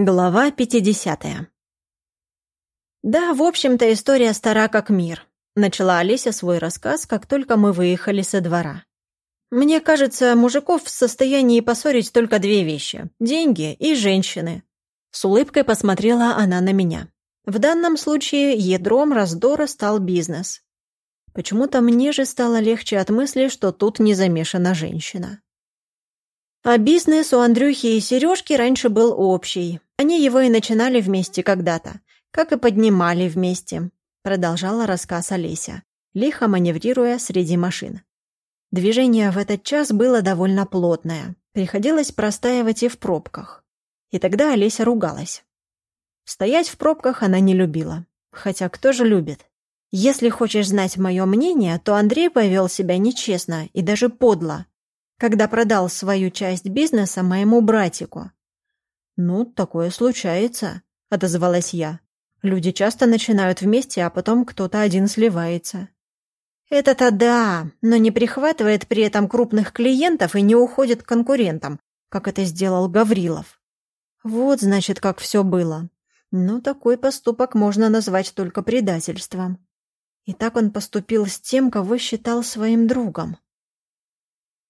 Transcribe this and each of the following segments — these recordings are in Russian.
Глава 50 «Да, в общем-то, история стара как мир», — начала Олеся свой рассказ, как только мы выехали со двора. «Мне кажется, мужиков в состоянии поссорить только две вещи — деньги и женщины». С улыбкой посмотрела она на меня. В данном случае ядром раздора стал бизнес. Почему-то мне же стало легче от мысли, что тут не замешана женщина. А бизнес у Андрюхи и Сережки раньше был общий. Они его и начинали вместе когда-то, как и поднимали вместе, продолжала рассказ Олеся, лихо маневрируя среди машин. Движение в этот час было довольно плотное, приходилось простаивать и в пробках. И тогда Олеся ругалась. Стоять в пробках она не любила. Хотя кто же любит? Если хочешь знать мое мнение, то Андрей повел себя нечестно и даже подло, когда продал свою часть бизнеса моему братику. «Ну, такое случается», — отозвалась я. «Люди часто начинают вместе, а потом кто-то один сливается». «Это-то да, но не прихватывает при этом крупных клиентов и не уходит к конкурентам, как это сделал Гаврилов. Вот, значит, как все было. Но такой поступок можно назвать только предательством. И так он поступил с тем, кого считал своим другом.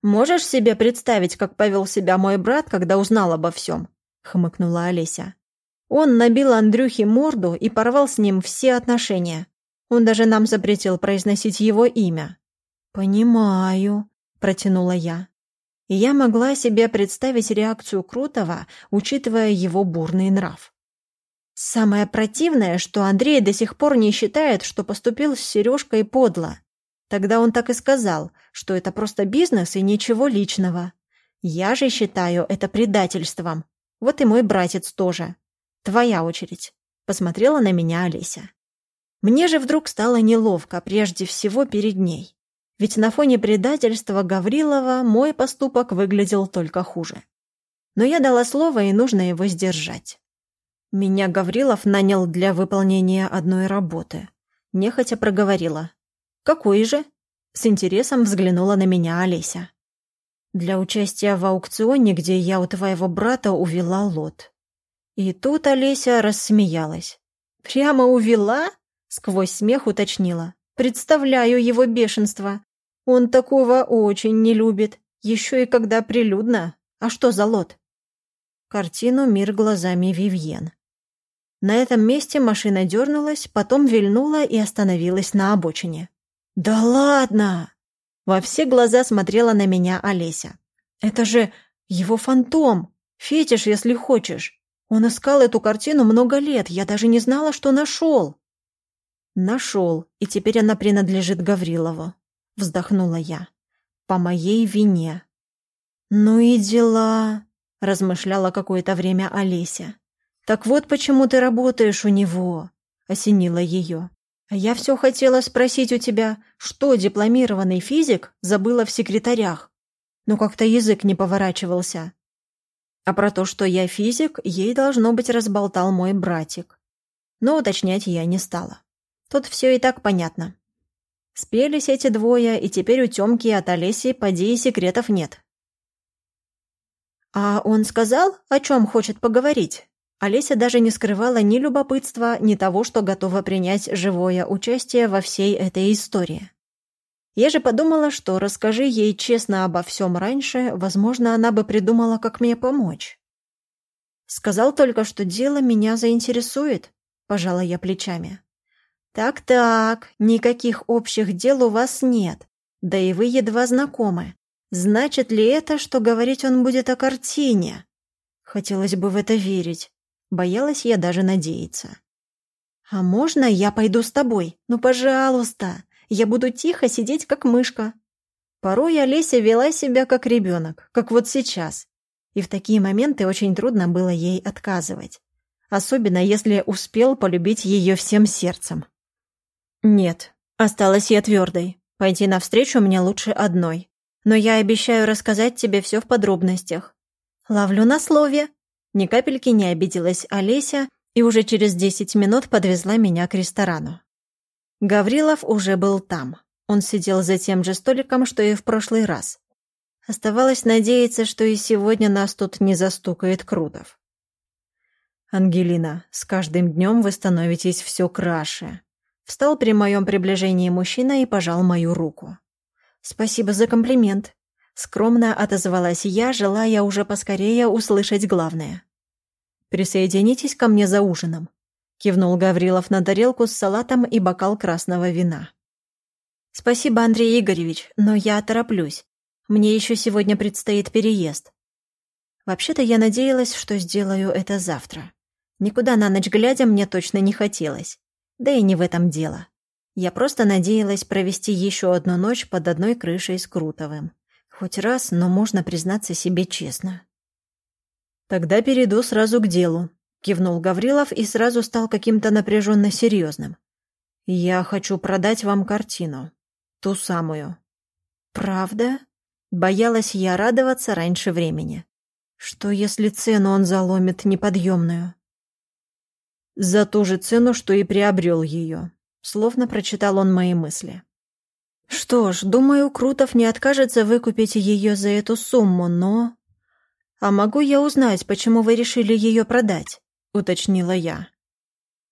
«Можешь себе представить, как повел себя мой брат, когда узнал обо всем?» — хмыкнула Олеся. «Он набил Андрюхе морду и порвал с ним все отношения. Он даже нам запретил произносить его имя». «Понимаю», — протянула я. И я могла себе представить реакцию Крутого, учитывая его бурный нрав. Самое противное, что Андрей до сих пор не считает, что поступил с Сережкой подло. Тогда он так и сказал, что это просто бизнес и ничего личного. Я же считаю это предательством. Вот и мой братец тоже. Твоя очередь. Посмотрела на меня Олеся. Мне же вдруг стало неловко, прежде всего перед ней. Ведь на фоне предательства Гаврилова мой поступок выглядел только хуже. Но я дала слово, и нужно его сдержать. Меня Гаврилов нанял для выполнения одной работы. Нехотя проговорила. «Какой же?» С интересом взглянула на меня Олеся. «Для участия в аукционе, где я у твоего брата увела лот». И тут Олеся рассмеялась. «Прямо увела?» — сквозь смех уточнила. «Представляю его бешенство. Он такого очень не любит. Еще и когда прилюдно. А что за лот?» Картину «Мир глазами Вивьен». На этом месте машина дернулась, потом вильнула и остановилась на обочине. «Да ладно!» Во все глаза смотрела на меня Олеся. «Это же его фантом! Фетиш, если хочешь! Он искал эту картину много лет, я даже не знала, что нашел!» «Нашел, и теперь она принадлежит Гаврилову», — вздохнула я. «По моей вине». «Ну и дела», — размышляла какое-то время Олеся. «Так вот почему ты работаешь у него», — осенила ее. Я все хотела спросить у тебя, что дипломированный физик забыла в секретарях. Но как-то язык не поворачивался. А про то, что я физик, ей, должно быть, разболтал мой братик. Но уточнять я не стала. Тут все и так понятно. Спелись эти двое, и теперь у Тёмки от Олеси поди и секретов нет. «А он сказал, о чем хочет поговорить?» Олеся даже не скрывала ни любопытства, ни того, что готова принять живое участие во всей этой истории. Я же подумала, что расскажи ей честно обо всем раньше, возможно, она бы придумала, как мне помочь. Сказал только, что дело меня заинтересует, пожала я плечами. Так-так, никаких общих дел у вас нет, да и вы едва знакомы. Значит ли это, что говорить он будет о картине? Хотелось бы в это верить. Боялась я даже надеяться. «А можно я пойду с тобой? Ну, пожалуйста! Я буду тихо сидеть, как мышка». Порой Олеся вела себя как ребенок, как вот сейчас. И в такие моменты очень трудно было ей отказывать. Особенно, если успел полюбить ее всем сердцем. «Нет, осталась я твердой. Пойти навстречу мне лучше одной. Но я обещаю рассказать тебе все в подробностях. Ловлю на слове», ни капельки не обиделась Олеся и уже через десять минут подвезла меня к ресторану. Гаврилов уже был там. Он сидел за тем же столиком, что и в прошлый раз. Оставалось надеяться, что и сегодня нас тут не застукает Крутов. «Ангелина, с каждым днем вы становитесь все краше». Встал при моем приближении мужчина и пожал мою руку. «Спасибо за комплимент», — скромно отозвалась я, желая уже поскорее услышать главное. «Присоединитесь ко мне за ужином», — кивнул Гаврилов на тарелку с салатом и бокал красного вина. «Спасибо, Андрей Игоревич, но я тороплюсь. Мне еще сегодня предстоит переезд. Вообще-то я надеялась, что сделаю это завтра. Никуда на ночь глядя мне точно не хотелось. Да и не в этом дело. Я просто надеялась провести еще одну ночь под одной крышей с Крутовым. Хоть раз, но можно признаться себе честно. «Тогда перейду сразу к делу», — кивнул Гаврилов и сразу стал каким-то напряженно серьезным. «Я хочу продать вам картину. Ту самую». «Правда?» Боялась я радоваться раньше времени. Что, если цену он заломит неподъемную? За ту же цену, что и приобрел ее. Словно прочитал он мои мысли. Что ж, думаю, Крутов не откажется выкупить ее за эту сумму, но... «А могу я узнать, почему вы решили ее продать?» — уточнила я.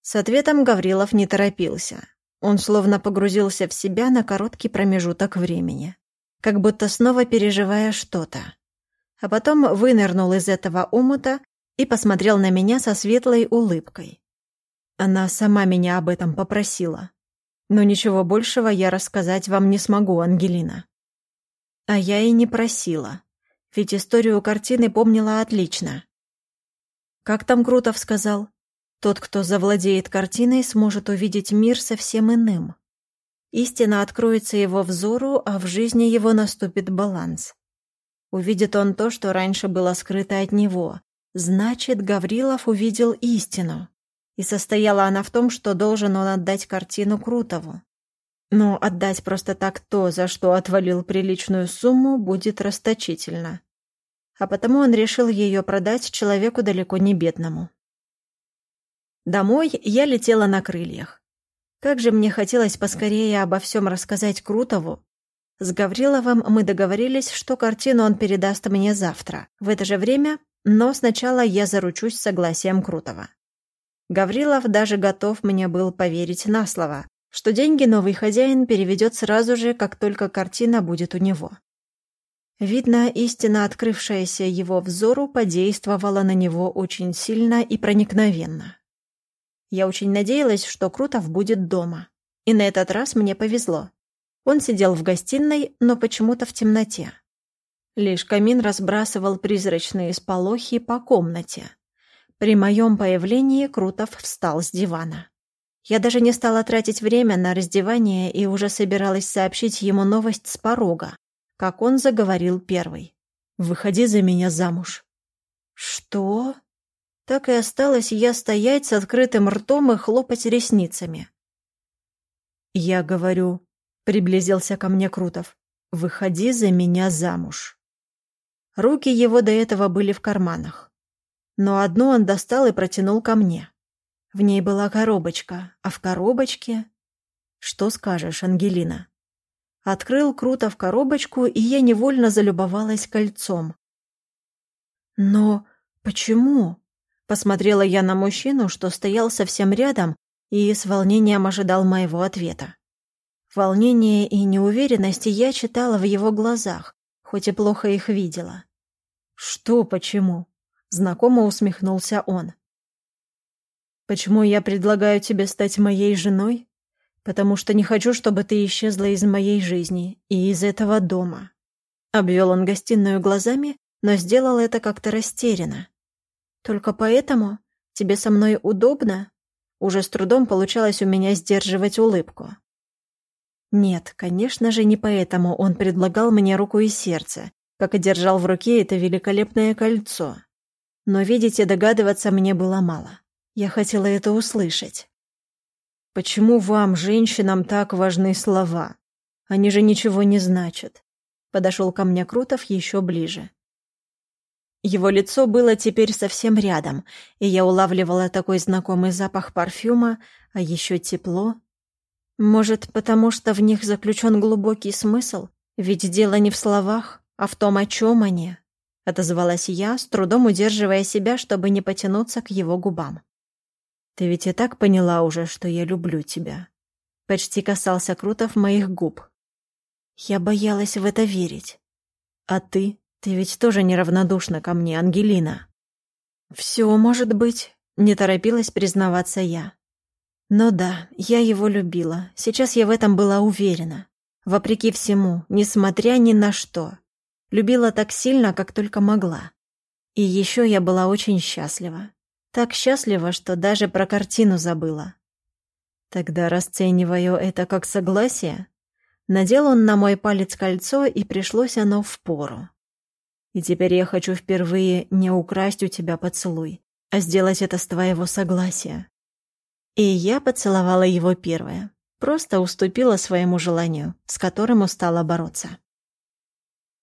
С ответом Гаврилов не торопился. Он словно погрузился в себя на короткий промежуток времени, как будто снова переживая что-то. А потом вынырнул из этого умута и посмотрел на меня со светлой улыбкой. Она сама меня об этом попросила. Но ничего большего я рассказать вам не смогу, Ангелина. А я и не просила ведь историю картины помнила отлично. Как там Крутов сказал? Тот, кто завладеет картиной, сможет увидеть мир совсем иным. Истина откроется его взору, а в жизни его наступит баланс. Увидит он то, что раньше было скрыто от него. Значит, Гаврилов увидел истину. И состояла она в том, что должен он отдать картину Крутову. Но отдать просто так то, за что отвалил приличную сумму, будет расточительно а потому он решил ее продать человеку далеко не бедному. Домой я летела на крыльях. Как же мне хотелось поскорее обо всем рассказать Крутову. С Гавриловым мы договорились, что картину он передаст мне завтра, в это же время, но сначала я заручусь согласием Крутова. Гаврилов даже готов мне был поверить на слово, что деньги новый хозяин переведет сразу же, как только картина будет у него. Видно, истина, открывшаяся его взору, подействовала на него очень сильно и проникновенно. Я очень надеялась, что Крутов будет дома. И на этот раз мне повезло. Он сидел в гостиной, но почему-то в темноте. Лишь камин разбрасывал призрачные сполохи по комнате. При моем появлении Крутов встал с дивана. Я даже не стала тратить время на раздевание и уже собиралась сообщить ему новость с порога как он заговорил первый. «Выходи за меня замуж». «Что?» Так и осталась я стоять с открытым ртом и хлопать ресницами. «Я говорю», — приблизился ко мне Крутов, — «выходи за меня замуж». Руки его до этого были в карманах. Но одну он достал и протянул ко мне. В ней была коробочка, а в коробочке... Что скажешь, Ангелина? Открыл круто в коробочку, и я невольно залюбовалась кольцом. «Но почему?» Посмотрела я на мужчину, что стоял совсем рядом и с волнением ожидал моего ответа. Волнение и неуверенность я читала в его глазах, хоть и плохо их видела. «Что почему?» — знакомо усмехнулся он. «Почему я предлагаю тебе стать моей женой? потому что не хочу, чтобы ты исчезла из моей жизни и из этого дома». Обвел он гостиную глазами, но сделал это как-то растерянно. «Только поэтому тебе со мной удобно?» Уже с трудом получалось у меня сдерживать улыбку. Нет, конечно же, не поэтому он предлагал мне руку и сердце, как и держал в руке это великолепное кольцо. Но видеть и догадываться мне было мало. Я хотела это услышать. Почему вам, женщинам, так важны слова? Они же ничего не значат. Подошел ко мне Крутов еще ближе. Его лицо было теперь совсем рядом, и я улавливала такой знакомый запах парфюма, а еще тепло. Может, потому что в них заключен глубокий смысл? Ведь дело не в словах, а в том, о чем они. Отозвалась я, с трудом удерживая себя, чтобы не потянуться к его губам. «Ты ведь и так поняла уже, что я люблю тебя». Почти касался Крутов моих губ. Я боялась в это верить. «А ты? Ты ведь тоже неравнодушна ко мне, Ангелина». «Все может быть», — не торопилась признаваться я. Но да, я его любила. Сейчас я в этом была уверена. Вопреки всему, несмотря ни на что. Любила так сильно, как только могла. И еще я была очень счастлива. Так счастлива, что даже про картину забыла. Тогда расцениваю это как согласие. Надел он на мой палец кольцо, и пришлось оно в пору. И теперь я хочу впервые не украсть у тебя поцелуй, а сделать это с твоего согласия. И я поцеловала его первая. Просто уступила своему желанию, с которым устала бороться.